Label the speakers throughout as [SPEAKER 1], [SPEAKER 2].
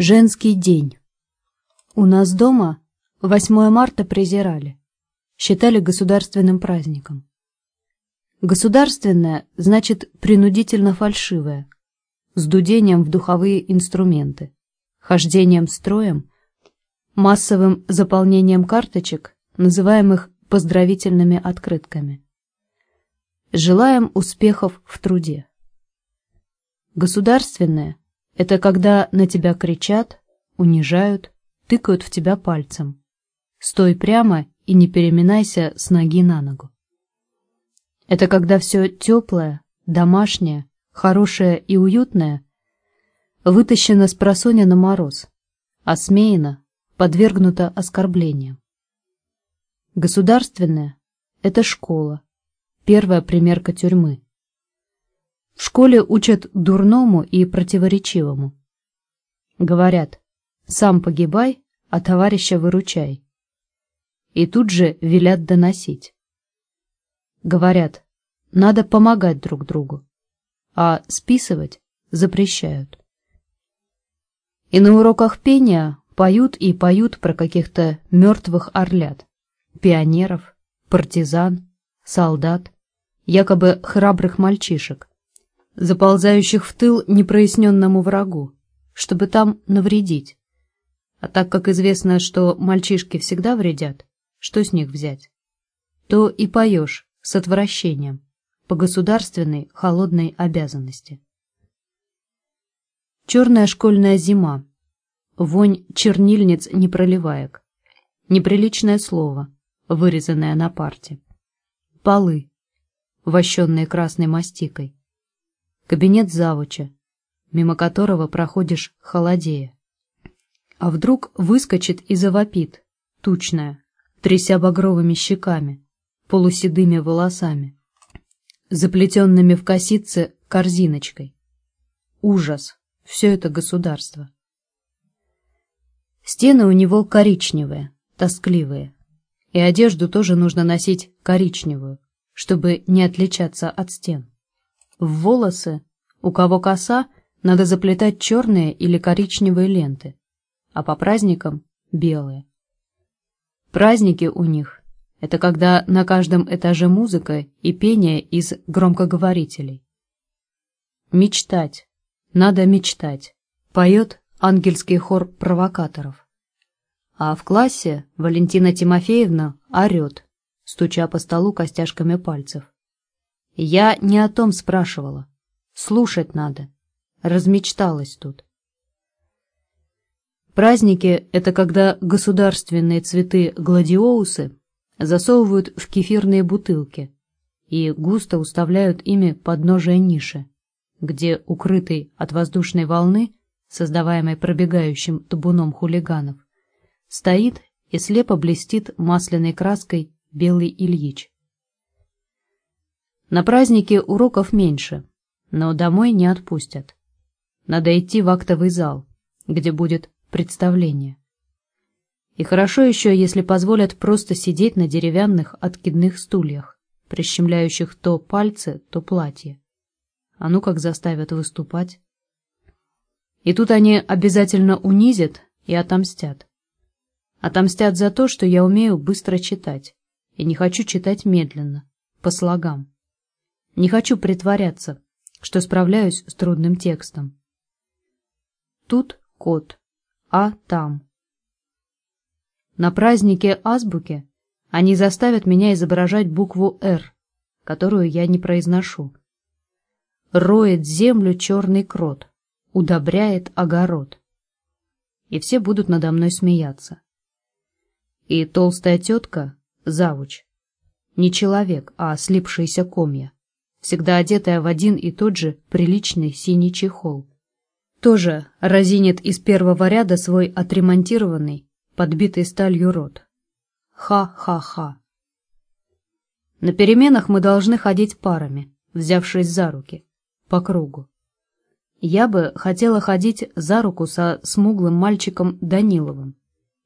[SPEAKER 1] Женский день. У нас дома 8 марта презирали, считали государственным праздником. Государственное значит принудительно фальшивое, с дудением в духовые инструменты, хождением строем, массовым заполнением карточек, называемых поздравительными открытками. Желаем успехов в труде. Государственное – это когда на тебя кричат, унижают, тыкают в тебя пальцем. Стой прямо и не переминайся с ноги на ногу. Это когда все теплое, домашнее, хорошее и уютное вытащено с просоня на мороз, осмеяно, подвергнуто оскорблениям. Государственное – это школа, первая примерка тюрьмы. В школе учат дурному и противоречивому. Говорят, сам погибай, а товарища выручай. И тут же велят доносить. Говорят, надо помогать друг другу, а списывать запрещают. И на уроках пения поют и поют про каких-то мертвых орлят, пионеров, партизан, солдат, якобы храбрых мальчишек, заползающих в тыл непроясненному врагу, чтобы там навредить. А так как известно, что мальчишки всегда вредят, что с них взять? То и поешь с отвращением, по государственной холодной обязанности. Черная школьная зима, вонь чернильниц непроливаек, неприличное слово, вырезанное на парте, полы, вощенные красной мастикой, кабинет завуча, мимо которого проходишь холодея. А вдруг выскочит и завопит, тучная, тряся багровыми щеками, полуседыми волосами, заплетенными в косице корзиночкой. Ужас! Все это государство. Стены у него коричневые, тоскливые. И одежду тоже нужно носить коричневую, чтобы не отличаться от стен. В волосы, у кого коса, надо заплетать черные или коричневые ленты, а по праздникам — белые. Праздники у них — это когда на каждом этаже музыка и пение из громкоговорителей. Мечтать. Надо мечтать. Поет ангельский хор провокаторов. А в классе Валентина Тимофеевна орет, стуча по столу костяшками пальцев. Я не о том спрашивала. Слушать надо. Размечталась тут. Праздники — это когда государственные цветы гладиоусы засовывают в кефирные бутылки и густо уставляют ими подножие ниши, где, укрытый от воздушной волны, создаваемой пробегающим табуном хулиганов, стоит и слепо блестит масляной краской белый Ильич. На празднике уроков меньше, но домой не отпустят. Надо идти в актовый зал, где будет представление. И хорошо еще, если позволят просто сидеть на деревянных откидных стульях, прищемляющих то пальцы, то платье. А ну как заставят выступать. И тут они обязательно унизят и отомстят. Отомстят за то, что я умею быстро читать, и не хочу читать медленно, по слогам. Не хочу притворяться, что справляюсь с трудным текстом. Тут кот, а там. На празднике азбуки они заставят меня изображать букву «Р», которую я не произношу. Роет землю черный крот, удобряет огород. И все будут надо мной смеяться. И толстая тетка, завуч, не человек, а слипшиеся комья всегда одетая в один и тот же приличный синий чехол. Тоже разинет из первого ряда свой отремонтированный, подбитый сталью рот. Ха-ха-ха. На переменах мы должны ходить парами, взявшись за руки, по кругу. Я бы хотела ходить за руку со смуглым мальчиком Даниловым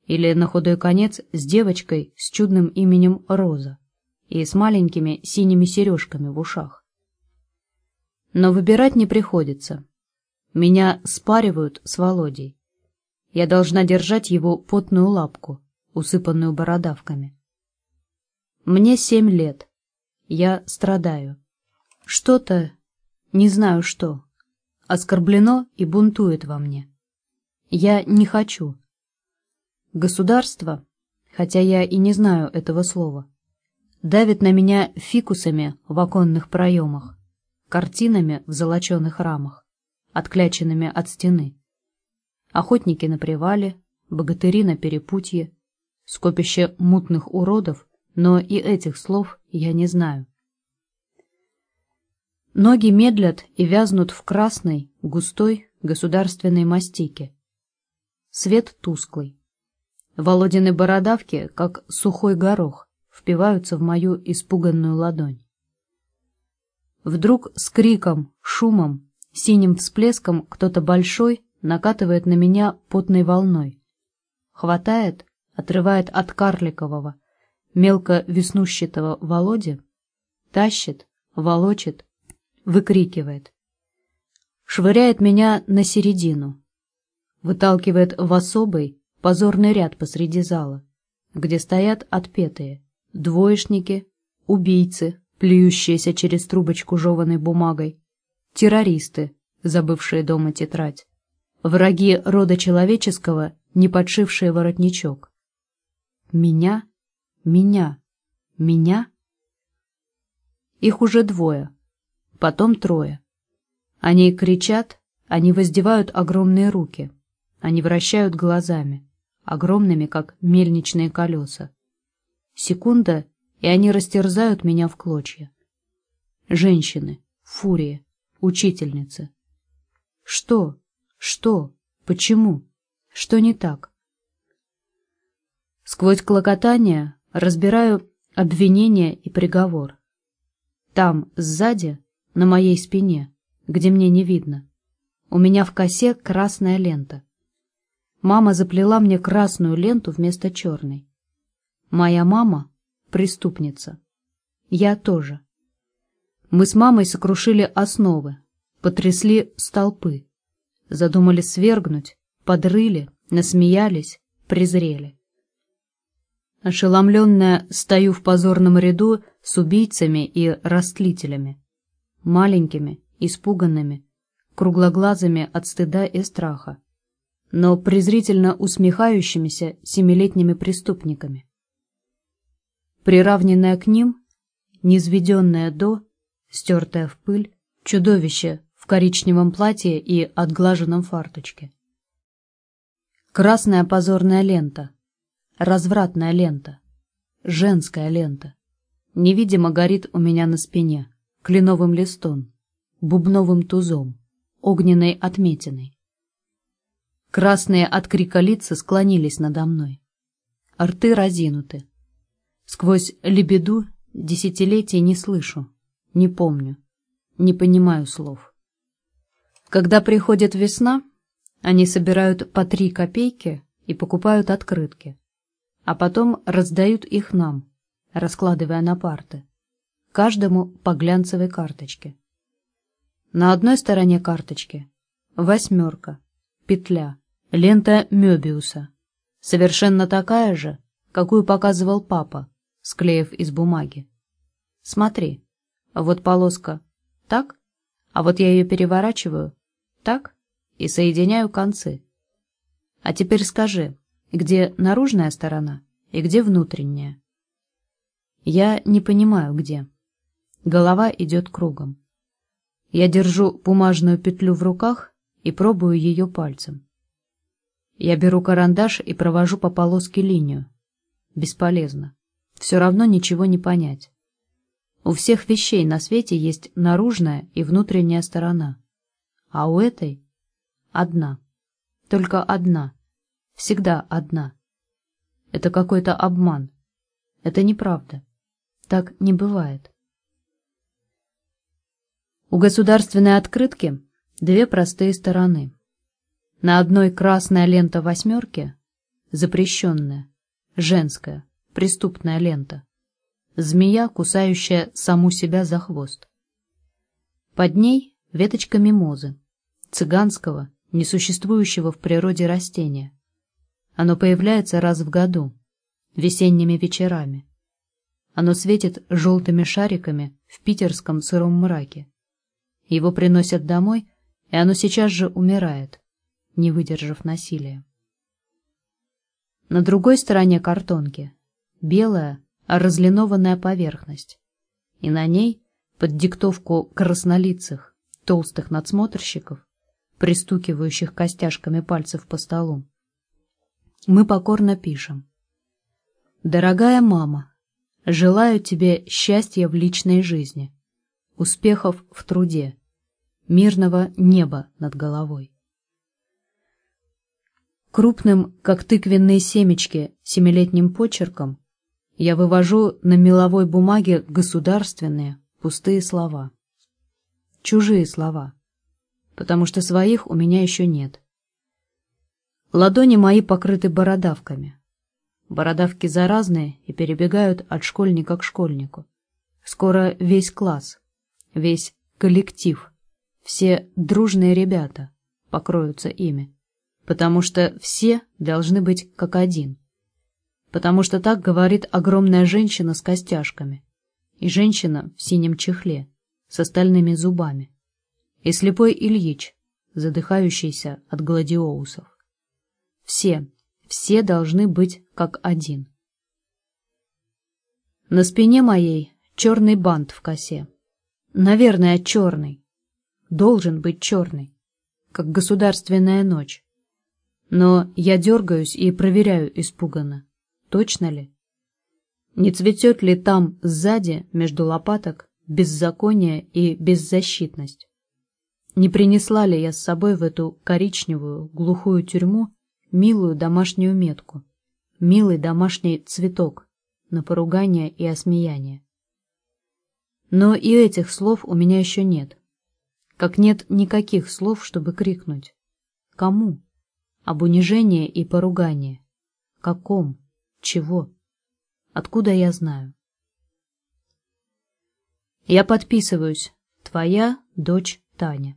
[SPEAKER 1] или, на худой конец, с девочкой с чудным именем Роза и с маленькими синими сережками в ушах. Но выбирать не приходится. Меня спаривают с Володей. Я должна держать его потную лапку, усыпанную бородавками. Мне семь лет. Я страдаю. Что-то, не знаю что, оскорблено и бунтует во мне. Я не хочу. Государство, хотя я и не знаю этого слова, давит на меня фикусами в оконных проемах, картинами в золоченых рамах, откляченными от стены. Охотники на привале, богатыри на перепутье, скопище мутных уродов, но и этих слов я не знаю. Ноги медлят и вязнут в красной, густой государственной мастике. Свет тусклый. Володины бородавки, как сухой горох, впиваются в мою испуганную ладонь. Вдруг с криком, шумом, синим всплеском кто-то большой накатывает на меня потной волной. Хватает, отрывает от карликового, мелко веснущатого Володи, тащит, волочит, выкрикивает. Швыряет меня на середину. Выталкивает в особый, позорный ряд посреди зала, где стоят отпетые, двоечники, убийцы, плюющиеся через трубочку жеванной бумагой, террористы, забывшие дома тетрадь, враги рода человеческого, не подшившие воротничок. Меня, меня, меня. Их уже двое, потом трое. Они кричат, они воздевают огромные руки, они вращают глазами, огромными, как мельничные колеса. Секунда, и они растерзают меня в клочья. Женщины, фурия, учительницы. Что? Что? Почему? Что не так? Сквозь клокотание разбираю обвинение и приговор. Там, сзади, на моей спине, где мне не видно. У меня в косе красная лента. Мама заплела мне красную ленту вместо черной. Моя мама — преступница. Я тоже. Мы с мамой сокрушили основы, потрясли столпы, задумали свергнуть, подрыли, насмеялись, презрели. Ошеломленная стою в позорном ряду с убийцами и растлителями маленькими, испуганными, круглоглазыми от стыда и страха, но презрительно усмехающимися семилетними преступниками. Приравненное к ним, низведенное до, стертое в пыль, чудовище в коричневом платье и отглаженном фарточке. Красная позорная лента, развратная лента, женская лента, невидимо горит у меня на спине кленовым листом, бубновым тузом, огненной отметиной. Красные от крика лица склонились надо мной. Рты разинуты. Сквозь лебеду десятилетий не слышу, не помню, не понимаю слов. Когда приходит весна, они собирают по три копейки и покупают открытки, а потом раздают их нам, раскладывая на парты каждому по глянцевой карточке. На одной стороне карточки восьмерка, петля, лента Мёбиуса, совершенно такая же, какую показывал папа, склеив из бумаги. Смотри, вот полоска так, а вот я ее переворачиваю так и соединяю концы. А теперь скажи, где наружная сторона и где внутренняя? Я не понимаю, где. Голова идет кругом. Я держу бумажную петлю в руках и пробую ее пальцем. Я беру карандаш и провожу по полоске линию. Бесполезно. Все равно ничего не понять. У всех вещей на свете есть наружная и внутренняя сторона. А у этой одна. Только одна. Всегда одна. Это какой-то обман. Это неправда. Так не бывает. У государственной открытки две простые стороны. На одной красная лента восьмерки, запрещенная, женская, преступная лента. Змея, кусающая саму себя за хвост. Под ней веточка мимозы, цыганского, несуществующего в природе растения, Оно появляется раз в году, весенними вечерами. Оно светит желтыми шариками в питерском сыром мраке. Его приносят домой, и оно сейчас же умирает, не выдержав насилия. На другой стороне картонки белая, разлинованная поверхность, и на ней, под диктовку краснолицых, толстых надсмотрщиков, пристукивающих костяшками пальцев по столу, мы покорно пишем. «Дорогая мама, желаю тебе счастья в личной жизни, успехов в труде, мирного неба над головой». Крупным, как тыквенные семечки, семилетним почерком я вывожу на меловой бумаге государственные, пустые слова. Чужие слова, потому что своих у меня еще нет. Ладони мои покрыты бородавками. Бородавки заразные и перебегают от школьника к школьнику. Скоро весь класс, весь коллектив, все дружные ребята покроются ими, потому что все должны быть как один. Потому что так говорит огромная женщина с костяшками и женщина в синем чехле с остальными зубами и слепой Ильич, задыхающийся от гладиолусов. Все, все должны быть как один. На спине моей черный бант в косе. Наверное, черный. Должен быть черный, как государственная ночь. Но я дергаюсь и проверяю испуганно, точно ли? Не цветет ли там сзади, между лопаток, беззаконие и беззащитность? Не принесла ли я с собой в эту коричневую, глухую тюрьму милую домашнюю метку, милый домашний цветок на поругание и осмеяние. Но и этих слов у меня еще нет. Как нет никаких слов, чтобы крикнуть. Кому? Об унижении и поругании. Каком? Чего? Откуда я знаю? Я подписываюсь. Твоя дочь Таня.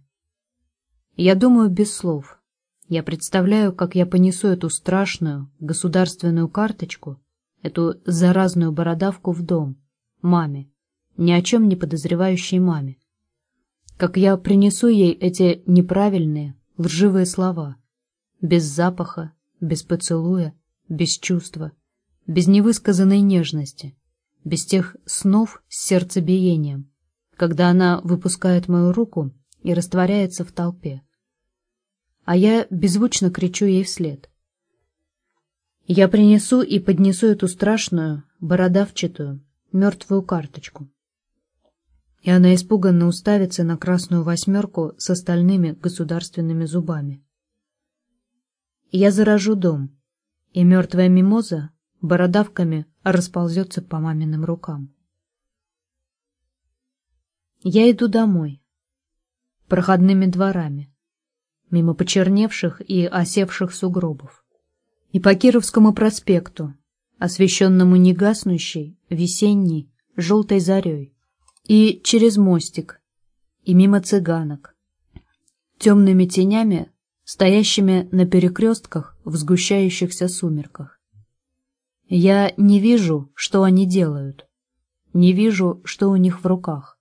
[SPEAKER 1] Я думаю без слов. Я представляю, как я понесу эту страшную государственную карточку, эту заразную бородавку в дом, маме, ни о чем не подозревающей маме. Как я принесу ей эти неправильные, лживые слова, без запаха, без поцелуя, без чувства, без невысказанной нежности, без тех снов с сердцебиением, когда она выпускает мою руку и растворяется в толпе а я беззвучно кричу ей вслед. Я принесу и поднесу эту страшную, бородавчатую, мертвую карточку. И она испуганно уставится на красную восьмерку с остальными государственными зубами. Я заражу дом, и мертвая мимоза бородавками расползется по маминым рукам. Я иду домой, проходными дворами мимо почерневших и осевших сугробов. И по Кировскому проспекту, освещенному негаснущей, весенней, желтой зарей. И через мостик, и мимо цыганок, темными тенями, стоящими на перекрестках в сгущающихся сумерках. Я не вижу, что они делают, не вижу, что у них в руках.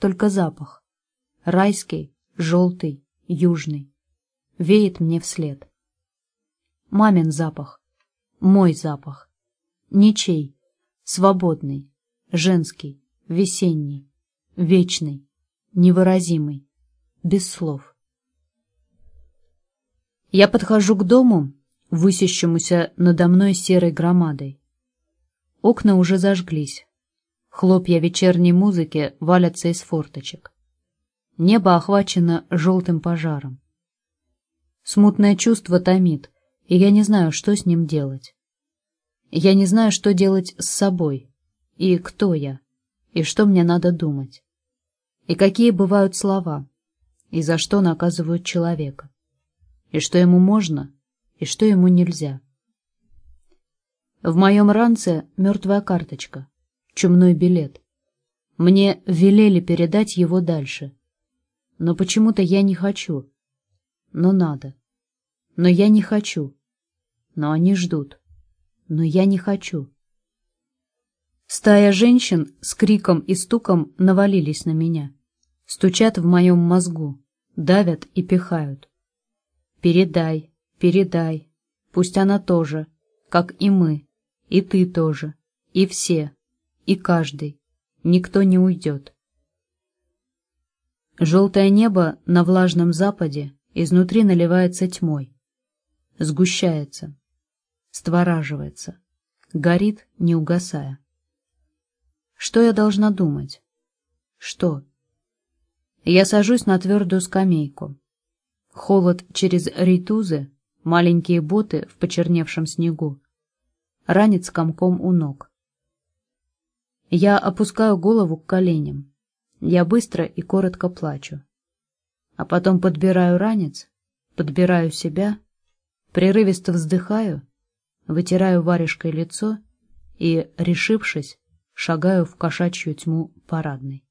[SPEAKER 1] Только запах. Райский, желтый, южный. Веет мне вслед. Мамин запах. Мой запах. Ничей. Свободный. Женский. Весенний. Вечный. Невыразимый. Без слов. Я подхожу к дому, высящемуся надо мной серой громадой. Окна уже зажглись. Хлопья вечерней музыки валятся из форточек. Небо охвачено желтым пожаром. Смутное чувство томит, и я не знаю, что с ним делать. Я не знаю, что делать с собой, и кто я, и что мне надо думать, и какие бывают слова, и за что наказывают человека, и что ему можно, и что ему нельзя. В моем ранце мертвая карточка, чумной билет. Мне велели передать его дальше — но почему-то я не хочу. Но надо. Но я не хочу. но они ждут. Но я не хочу. Стая женщин с криком и стуком навалились на меня. Стучат в моем мозгу, давят и пихают. Передай, передай, пусть она тоже, как и мы, и ты тоже, и все, и каждый, никто не уйдет. Желтое небо на влажном западе изнутри наливается тьмой, сгущается, створаживается, горит, не угасая. Что я должна думать? Что? Я сажусь на твердую скамейку. Холод через ритузы, маленькие боты в почерневшем снегу. Ранец комком у ног. Я опускаю голову к коленям. Я быстро и коротко плачу. А потом подбираю ранец, подбираю себя, прерывисто вздыхаю, вытираю варежкой лицо и, решившись, шагаю в кошачью тьму парадной.